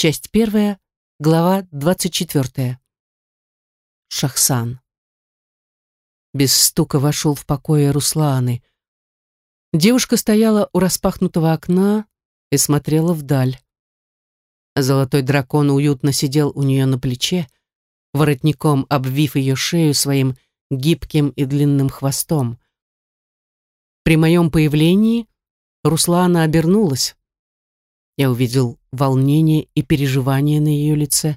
Часть первая, глава двадцать четвертая. Шахсан. Без стука вошел в покое Русланы. Девушка стояла у распахнутого окна и смотрела вдаль. Золотой дракон уютно сидел у нее на плече, воротником обвив ее шею своим гибким и длинным хвостом. При моем появлении Руслана обернулась. Я увидел волнение и переживание на ее лице,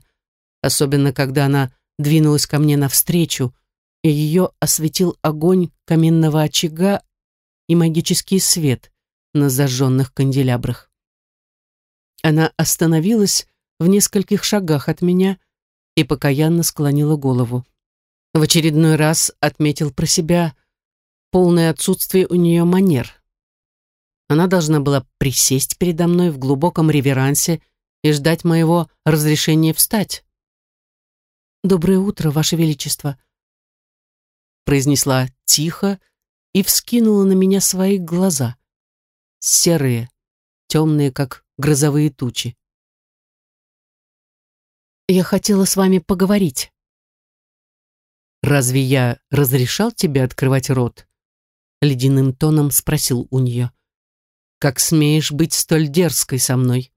особенно когда она двинулась ко мне навстречу, и ее осветил огонь каминного очага и магический свет на зажженных канделябрах. Она остановилась в нескольких шагах от меня и покаянно склонила голову. В очередной раз отметил про себя полное отсутствие у нее манер. Она должна была присесть передо мной в глубоком реверансе и ждать моего разрешения встать. «Доброе утро, Ваше Величество», произнесла тихо и вскинула на меня свои глаза. Серые, темные, как грозовые тучи. «Я хотела с вами поговорить». «Разве я разрешал тебе открывать рот?» Ледяным тоном спросил у нее. «Как смеешь быть столь дерзкой со мной?»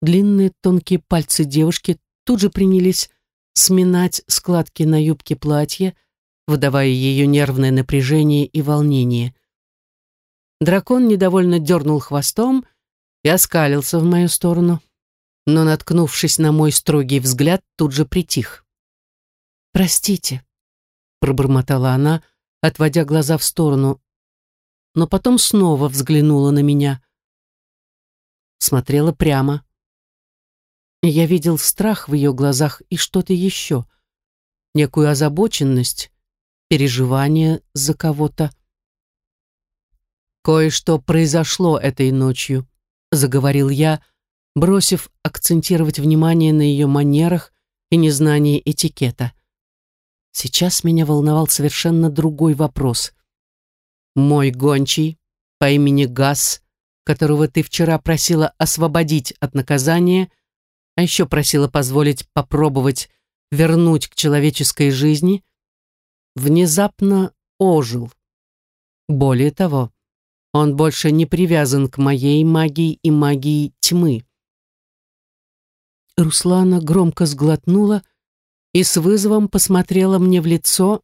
Длинные тонкие пальцы девушки тут же принялись сминать складки на юбке платья, выдавая ее нервное напряжение и волнение. Дракон недовольно дернул хвостом и оскалился в мою сторону, но, наткнувшись на мой строгий взгляд, тут же притих. «Простите», — пробормотала она, отводя глаза в сторону, но потом снова взглянула на меня. Смотрела прямо. Я видел страх в ее глазах и что-то еще, некую озабоченность, переживание за кого-то. «Кое-что произошло этой ночью», — заговорил я, бросив акцентировать внимание на ее манерах и незнании этикета. Сейчас меня волновал совершенно другой вопрос. «Мой гончий по имени Газ, которого ты вчера просила освободить от наказания, — а еще просила позволить попробовать вернуть к человеческой жизни, внезапно ожил. Более того, он больше не привязан к моей магии и магии тьмы. Руслана громко сглотнула и с вызовом посмотрела мне в лицо,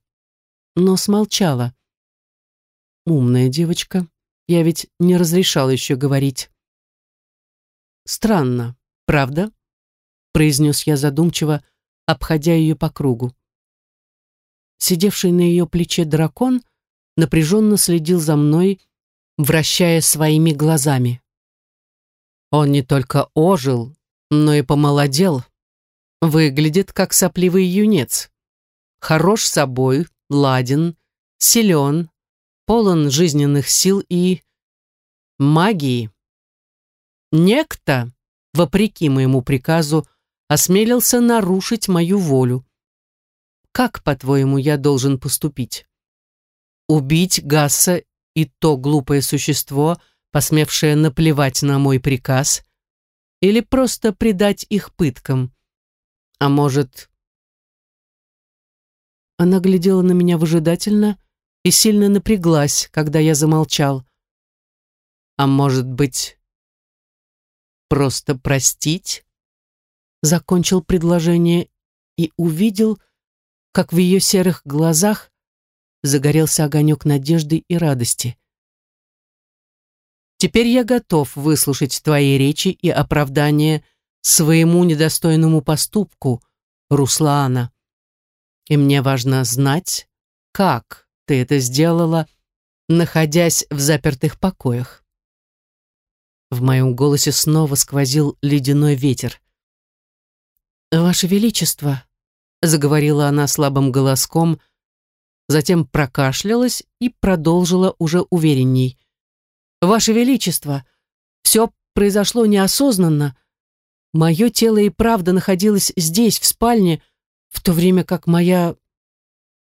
но смолчала. Умная девочка, я ведь не разрешал еще говорить. Странно, правда? произнес я задумчиво, обходя ее по кругу. Сидевший на ее плече дракон напряженно следил за мной, вращая своими глазами. Он не только ожил, но и помолодел. Выглядит как сопливый юнец. Хорош собой, ладен, силен, полон жизненных сил и магии. Некто, вопреки моему приказу, осмелился нарушить мою волю. Как, по-твоему, я должен поступить? Убить Гасса и то глупое существо, посмевшее наплевать на мой приказ, или просто предать их пыткам? А может... Она глядела на меня выжидательно и сильно напряглась, когда я замолчал. А может быть, просто простить? закончил предложение и увидел, как в ее серых глазах загорелся огонек надежды и радости. «Теперь я готов выслушать твои речи и оправдания своему недостойному поступку, Руслана. И мне важно знать, как ты это сделала, находясь в запертых покоях». В моем голосе снова сквозил ледяной ветер. «Ваше Величество», — заговорила она слабым голоском, затем прокашлялась и продолжила уже уверенней. «Ваше Величество, все произошло неосознанно. Мое тело и правда находилось здесь, в спальне, в то время как моя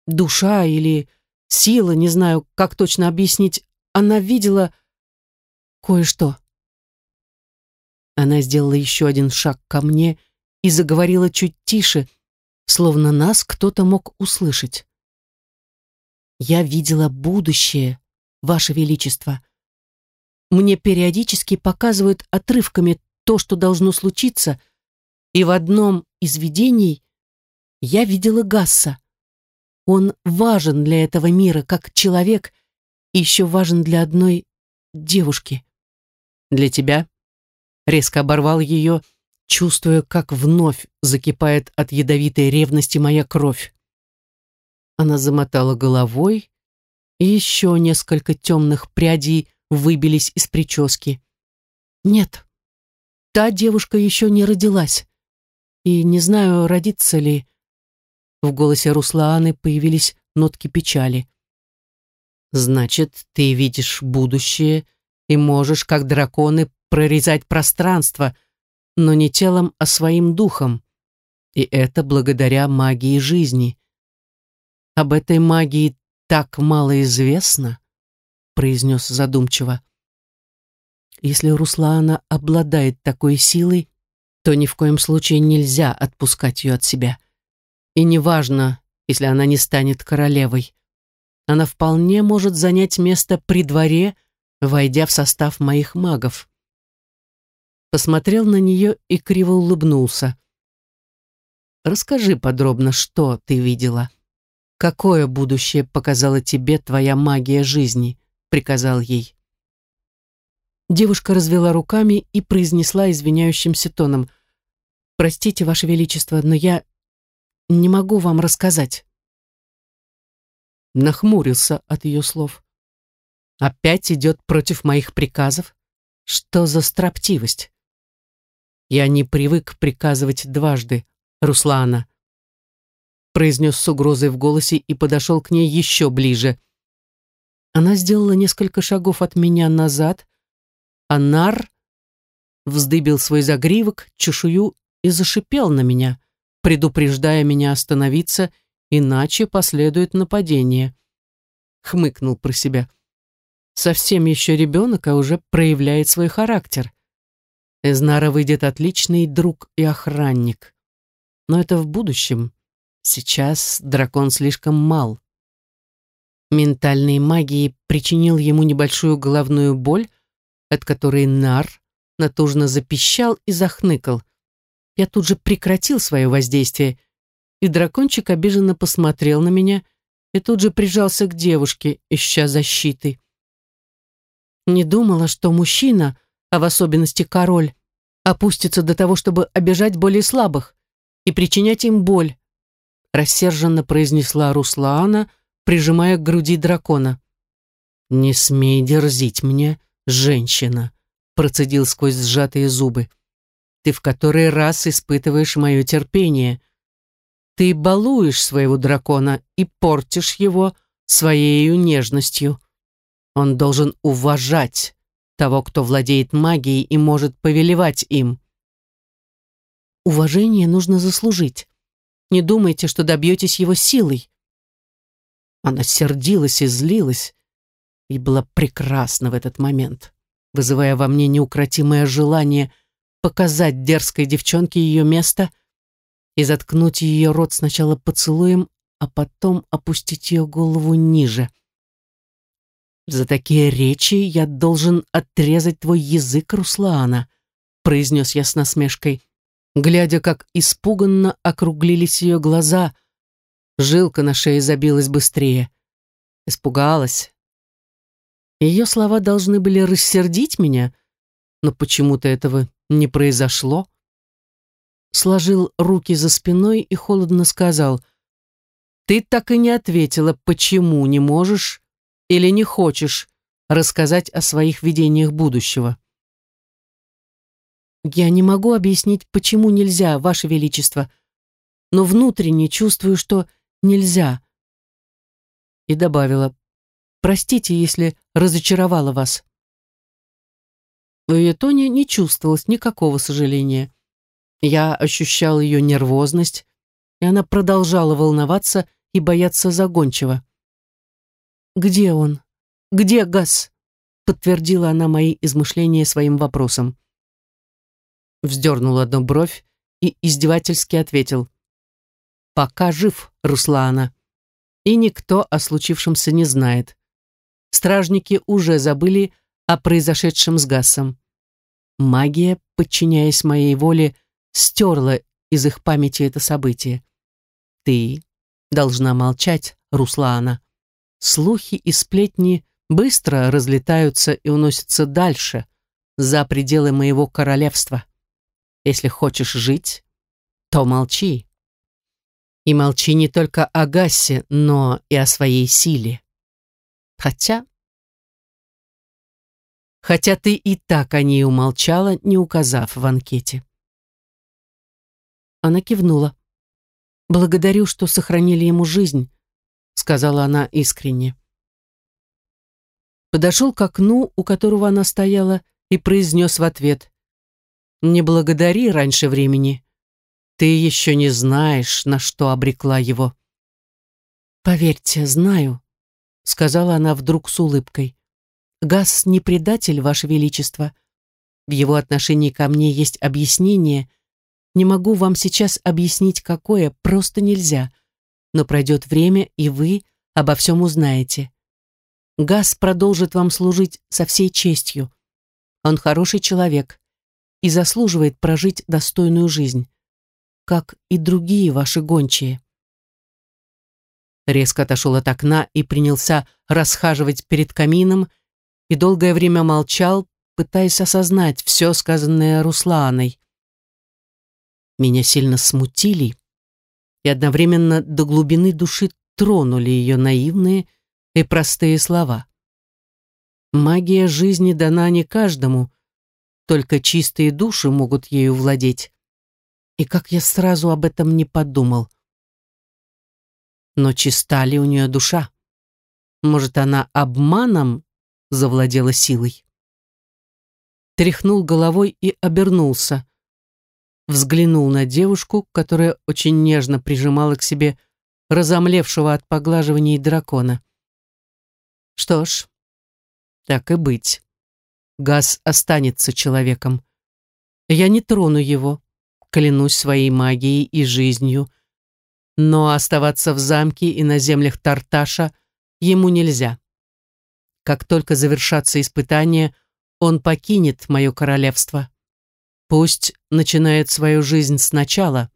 душа или сила, не знаю, как точно объяснить, она видела кое-что». Она сделала еще один шаг ко мне и заговорила чуть тише, словно нас кто-то мог услышать. «Я видела будущее, Ваше Величество. Мне периодически показывают отрывками то, что должно случиться, и в одном из видений я видела Гасса. Он важен для этого мира, как человек, и еще важен для одной девушки. Для тебя?» Резко оборвал ее, чувствуя, как вновь закипает от ядовитой ревности моя кровь. Она замотала головой, и еще несколько темных прядей выбились из прически. Нет, та девушка еще не родилась. И не знаю, родится ли. В голосе Руслааны появились нотки печали. Значит, ты видишь будущее и можешь, как драконы, прорезать пространство, но не телом, а своим духом. И это благодаря магии жизни. Об этой магии так мало известно, произнес задумчиво. Если Руслана обладает такой силой, то ни в коем случае нельзя отпускать ее от себя. И неважно, если она не станет королевой. Она вполне может занять место при дворе, войдя в состав моих магов посмотрел на нее и криво улыбнулся. «Расскажи подробно, что ты видела. Какое будущее показала тебе твоя магия жизни?» — приказал ей. Девушка развела руками и произнесла извиняющимся тоном. «Простите, Ваше Величество, но я не могу вам рассказать». Нахмурился от ее слов. «Опять идет против моих приказов? Что за строптивость?» Я не привык приказывать дважды, Руслана. Произнес с угрозой в голосе и подошел к ней еще ближе. Она сделала несколько шагов от меня назад, а Нар вздыбил свой загривок, чешую и зашипел на меня, предупреждая меня остановиться, иначе последует нападение. Хмыкнул про себя. Совсем еще ребенок, а уже проявляет свой характер. Из Нара выйдет отличный друг и охранник. Но это в будущем. Сейчас дракон слишком мал. Ментальной магией причинил ему небольшую головную боль, от которой Нар натужно запищал и захныкал. Я тут же прекратил свое воздействие, и дракончик обиженно посмотрел на меня и тут же прижался к девушке, ища защиты. Не думала, что мужчина — а в особенности король, опустится до того, чтобы обижать более слабых и причинять им боль, рассерженно произнесла Руслаана, прижимая к груди дракона. «Не смей дерзить мне, женщина», процедил сквозь сжатые зубы. «Ты в который раз испытываешь мое терпение. Ты балуешь своего дракона и портишь его своей нежностью. Он должен уважать того, кто владеет магией и может повелевать им. Уважение нужно заслужить. Не думайте, что добьетесь его силой. Она сердилась и злилась, и была прекрасна в этот момент, вызывая во мне неукротимое желание показать дерзкой девчонке ее место и заткнуть ее рот сначала поцелуем, а потом опустить ее голову ниже. «За такие речи я должен отрезать твой язык, Руслана», произнес я с насмешкой, глядя, как испуганно округлились ее глаза. Жилка на шее забилась быстрее. Испугалась. Ее слова должны были рассердить меня, но почему-то этого не произошло. Сложил руки за спиной и холодно сказал, «Ты так и не ответила, почему не можешь или не хочешь рассказать о своих видениях будущего? Я не могу объяснить, почему нельзя, Ваше Величество, но внутренне чувствую, что нельзя. И добавила, простите, если разочаровала вас. В ее тоне не чувствовалось никакого сожаления. Я ощущал ее нервозность, и она продолжала волноваться и бояться загончиво. «Где он? Где Газ?» подтвердила она мои измышления своим вопросом. вздернул одну бровь и издевательски ответил. «Пока жив, Руслана, и никто о случившемся не знает. Стражники уже забыли о произошедшем с Гасом. Магия, подчиняясь моей воле, стерла из их памяти это событие. Ты должна молчать, Руслана. Слухи и сплетни быстро разлетаются и уносятся дальше, за пределы моего королевства. Если хочешь жить, то молчи. И молчи не только о Гассе, но и о своей силе. Хотя... Хотя ты и так о ней умолчала, не указав в анкете. Она кивнула. «Благодарю, что сохранили ему жизнь», — сказала она искренне. Подошел к окну, у которого она стояла, и произнес в ответ. «Не благодари раньше времени. Ты еще не знаешь, на что обрекла его». «Поверьте, знаю», — сказала она вдруг с улыбкой. «Газ не предатель, Ваше Величество. В его отношении ко мне есть объяснение, не могу вам сейчас объяснить, какое, просто нельзя. Но пройдет время, и вы обо всем узнаете. Газ продолжит вам служить со всей честью. Он хороший человек и заслуживает прожить достойную жизнь, как и другие ваши гончие. Резко отошел от окна и принялся расхаживать перед камином и долгое время молчал, пытаясь осознать все сказанное Русланой меня сильно смутили и одновременно до глубины души тронули ее наивные и простые слова. Магия жизни дана не каждому, только чистые души могут ею владеть. И как я сразу об этом не подумал. Но чиста ли у нее душа? Может, она обманом завладела силой? Тряхнул головой и обернулся взглянул на девушку, которая очень нежно прижимала к себе разомлевшего от поглаживаний дракона. Что ж, так и быть. Газ останется человеком. Я не трону его, клянусь своей магией и жизнью, но оставаться в замке и на землях Тарташа ему нельзя. Как только завершатся испытания, он покинет мое королевство. Пусть начинает свою жизнь сначала.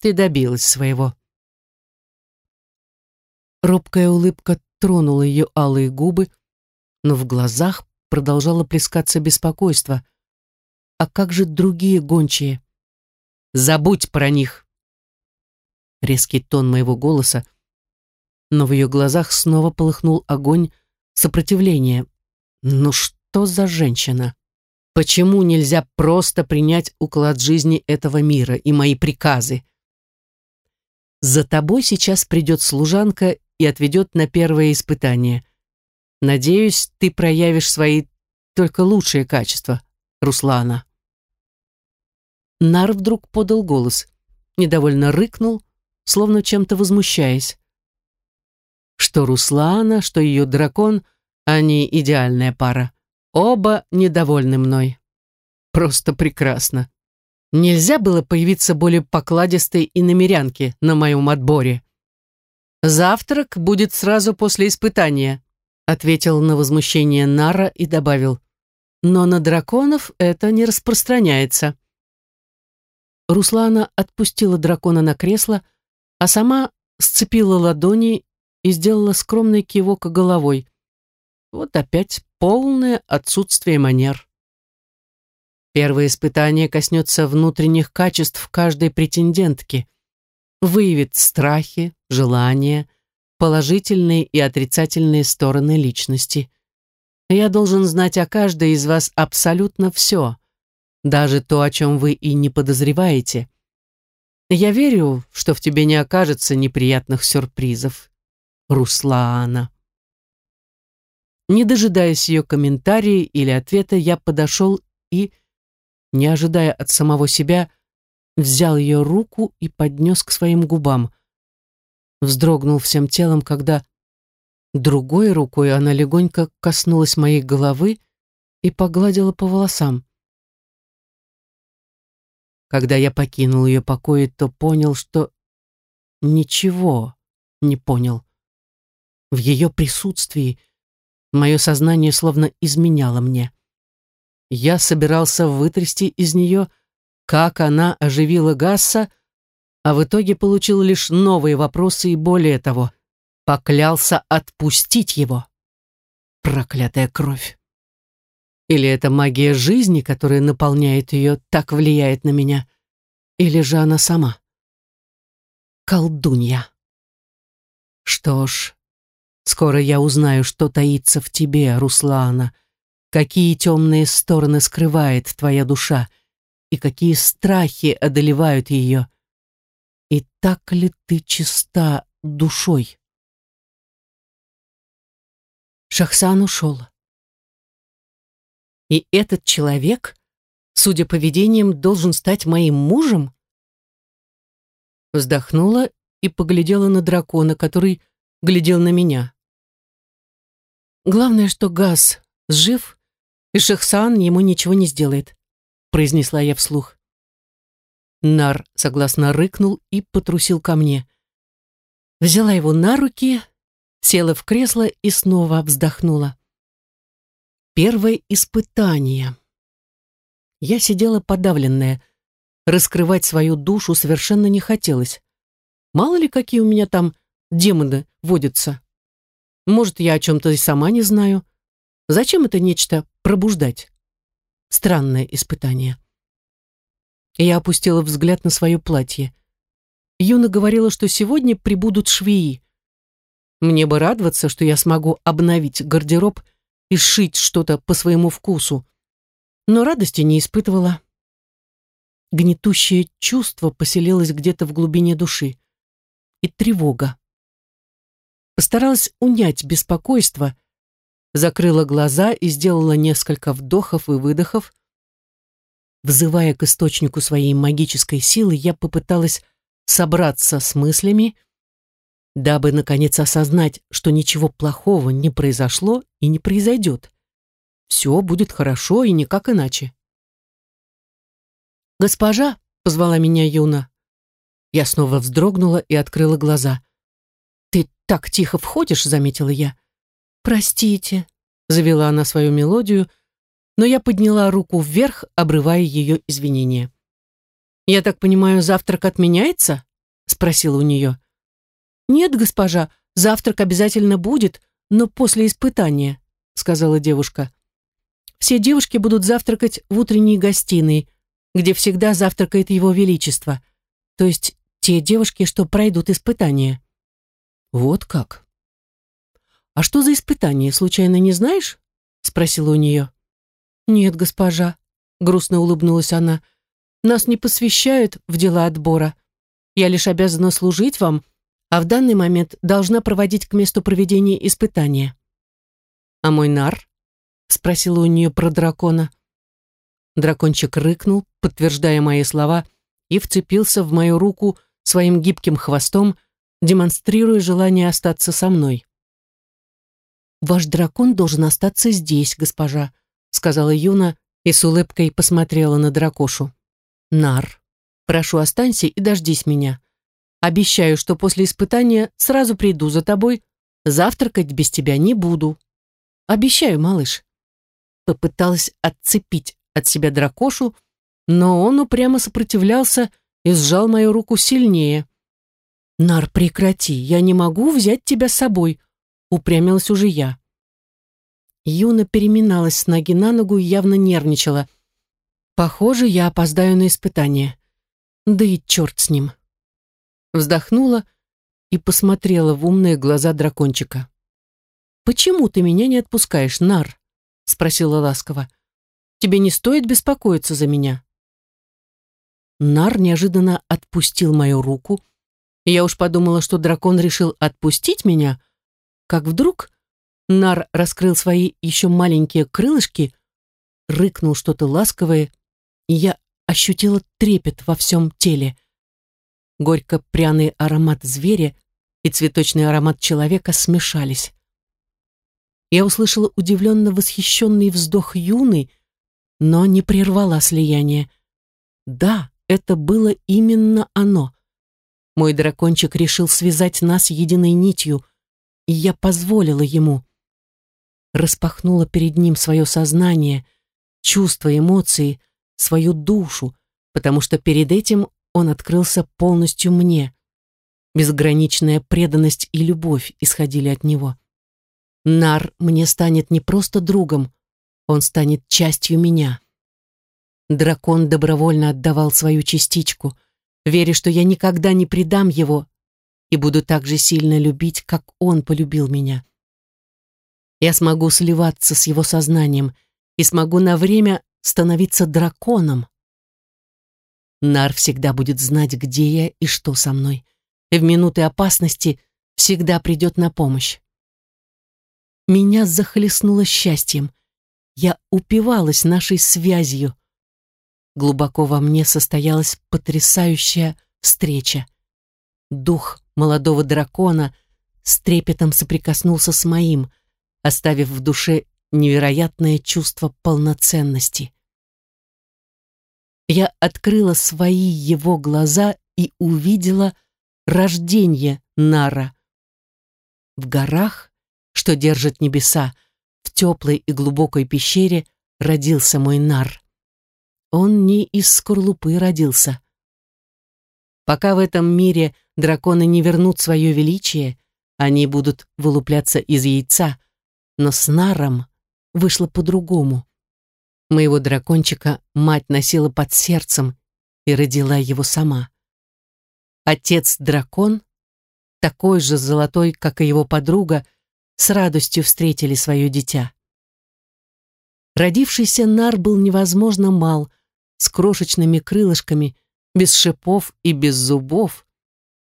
Ты добилась своего. Робкая улыбка тронула ее алые губы, но в глазах продолжало плескаться беспокойство. А как же другие гончие? Забудь про них. Резкий тон моего голоса, но в ее глазах снова полыхнул огонь сопротивления. Ну что за женщина? Почему нельзя просто принять уклад жизни этого мира и мои приказы? За тобой сейчас придет служанка и отведет на первое испытание. Надеюсь, ты проявишь свои только лучшие качества, Руслана. Нар вдруг подал голос, недовольно рыкнул, словно чем-то возмущаясь. Что Руслана, что ее дракон, они идеальная пара. Оба недовольны мной. Просто прекрасно. Нельзя было появиться более покладистой и намерянки на моем отборе. «Завтрак будет сразу после испытания», ответил на возмущение Нара и добавил. «Но на драконов это не распространяется». Руслана отпустила дракона на кресло, а сама сцепила ладони и сделала скромный кивок головой. Вот опять полное отсутствие манер. Первое испытание коснется внутренних качеств каждой претендентки, выявит страхи, желания, положительные и отрицательные стороны личности. Я должен знать о каждой из вас абсолютно все, даже то, о чем вы и не подозреваете. Я верю, что в тебе не окажется неприятных сюрпризов. Руслана. Не дожидаясь ее комментария или ответа, я подошел и, не ожидая от самого себя, взял ее руку и поднес к своим губам. Вздрогнул всем телом, когда другой рукой она легонько коснулась моей головы и погладила по волосам. Когда я покинул ее покои, то понял, что ничего не понял. В ее присутствии мое сознание словно изменяло мне. Я собирался вытрясти из нее, как она оживила Гасса, а в итоге получил лишь новые вопросы и более того, поклялся отпустить его. Проклятая кровь. Или это магия жизни, которая наполняет ее, так влияет на меня? Или же она сама? Колдунья. Что ж, скоро я узнаю, что таится в тебе, Руслана, какие темные стороны скрывает твоя душа и какие страхи одолевают ее. И так ли ты чиста душой? Шахсан ушел. И этот человек, судя по поведением, должен стать моим мужем? Вздохнула и поглядела на дракона, который глядел на меня. Главное, что Газ жив, и Шахсан ему ничего не сделает, произнесла я вслух. Нар согласно рыкнул и потрусил ко мне. Взяла его на руки, села в кресло и снова вздохнула. Первое испытание. Я сидела подавленная. Раскрывать свою душу совершенно не хотелось. Мало ли, какие у меня там демоны водятся. Может, я о чем-то и сама не знаю. Зачем это нечто пробуждать? Странное испытание. Я опустила взгляд на свое платье. Юна говорила, что сегодня прибудут швеи. Мне бы радоваться, что я смогу обновить гардероб и сшить что-то по своему вкусу. Но радости не испытывала. Гнетущее чувство поселилось где-то в глубине души. И тревога. Постаралась унять беспокойство, закрыла глаза и сделала несколько вдохов и выдохов. Взывая к источнику своей магической силы, я попыталась собраться с мыслями дабы, наконец, осознать, что ничего плохого не произошло и не произойдет. Все будет хорошо и никак иначе. «Госпожа!» — позвала меня Юна. Я снова вздрогнула и открыла глаза. «Ты так тихо входишь», — заметила я. «Простите», — завела она свою мелодию, но я подняла руку вверх, обрывая ее извинения. «Я так понимаю, завтрак отменяется?» — спросила у нее. «Нет, госпожа, завтрак обязательно будет, но после испытания», сказала девушка. «Все девушки будут завтракать в утренней гостиной, где всегда завтракает его величество, то есть те девушки, что пройдут испытание». «Вот как?» «А что за испытание, случайно не знаешь?» спросила у нее. «Нет, госпожа», грустно улыбнулась она, «нас не посвящают в дела отбора. Я лишь обязана служить вам, а в данный момент должна проводить к месту проведения испытания. «А мой нар?» — спросила у нее про дракона. Дракончик рыкнул, подтверждая мои слова, и вцепился в мою руку своим гибким хвостом, демонстрируя желание остаться со мной. «Ваш дракон должен остаться здесь, госпожа», — сказала Юна и с улыбкой посмотрела на дракошу. «Нар, прошу, останься и дождись меня. Обещаю, что после испытания сразу приду за тобой. Завтракать без тебя не буду. Обещаю, малыш. Попыталась отцепить от себя дракошу, но он упрямо сопротивлялся и сжал мою руку сильнее. «Нар, прекрати, я не могу взять тебя с собой», — упрямилась уже я. Юна переминалась с ноги на ногу и явно нервничала. «Похоже, я опоздаю на испытание. Да и черт с ним» вздохнула и посмотрела в умные глаза дракончика. «Почему ты меня не отпускаешь, Нар?» — спросила ласково. «Тебе не стоит беспокоиться за меня». Нар неожиданно отпустил мою руку, и я уж подумала, что дракон решил отпустить меня, как вдруг Нар раскрыл свои еще маленькие крылышки, рыкнул что-то ласковое, и я ощутила трепет во всем теле горько-пряный аромат зверя и цветочный аромат человека смешались. Я услышала удивленно восхищенный вздох юны, но не прервала слияние. Да, это было именно оно. Мой дракончик решил связать нас единой нитью, и я позволила ему. Распахнула перед ним свое сознание, чувства, эмоции, свою душу, потому что перед этим он открылся полностью мне. Безграничная преданность и любовь исходили от него. Нар мне станет не просто другом, он станет частью меня. Дракон добровольно отдавал свою частичку, веря, что я никогда не предам его и буду так же сильно любить, как он полюбил меня. Я смогу сливаться с его сознанием и смогу на время становиться драконом. Нар всегда будет знать, где я и что со мной, и в минуты опасности всегда придет на помощь. Меня захлестнуло счастьем. Я упивалась нашей связью. Глубоко во мне состоялась потрясающая встреча. Дух молодого дракона с трепетом соприкоснулся с моим, оставив в душе невероятное чувство полноценности. Я открыла свои его глаза и увидела рождение Нара. В горах, что держат небеса, в теплой и глубокой пещере родился мой Нар. Он не из скорлупы родился. Пока в этом мире драконы не вернут свое величие, они будут вылупляться из яйца, но с Наром вышло по-другому. Моего дракончика мать носила под сердцем и родила его сама. Отец-дракон, такой же золотой, как и его подруга, с радостью встретили свое дитя. Родившийся нар был невозможно мал, с крошечными крылышками, без шипов и без зубов.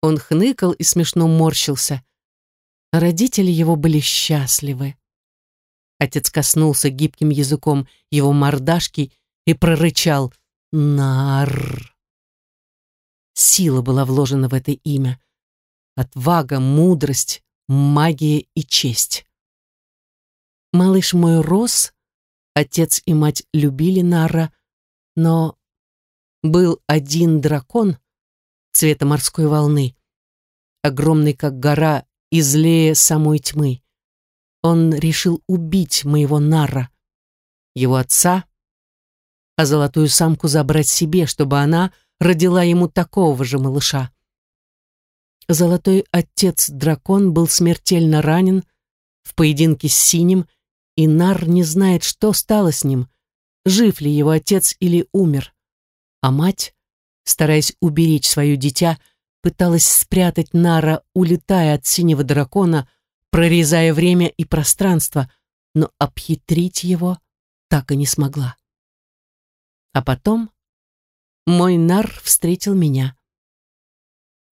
Он хныкал и смешно морщился. Родители его были счастливы. Отец коснулся гибким языком его мордашки и прорычал «Нар». Сила была вложена в это имя. Отвага, мудрость, магия и честь. Малыш мой рос, отец и мать любили Нара, но был один дракон цвета морской волны, огромный как гора и злее самой тьмы. Он решил убить моего Нара, его отца, а золотую самку забрать себе, чтобы она родила ему такого же малыша. Золотой отец-дракон был смертельно ранен в поединке с синим, и Нар не знает, что стало с ним, жив ли его отец или умер. А мать, стараясь уберечь свое дитя, пыталась спрятать Нара, улетая от синего дракона, прорезая время и пространство, но обхитрить его так и не смогла. А потом мой Нар встретил меня.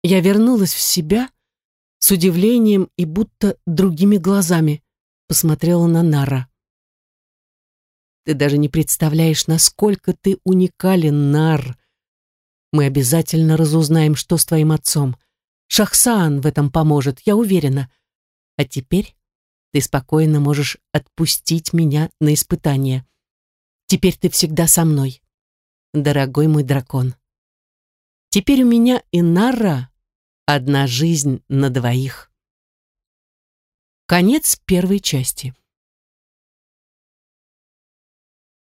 Я вернулась в себя с удивлением и будто другими глазами посмотрела на Нара. Ты даже не представляешь, насколько ты уникален, Нар. Мы обязательно разузнаем, что с твоим отцом. Шахсан в этом поможет, я уверена. А теперь ты спокойно можешь отпустить меня на испытание. Теперь ты всегда со мной, дорогой мой дракон. Теперь у меня и Нара Одна жизнь на двоих. Конец первой части.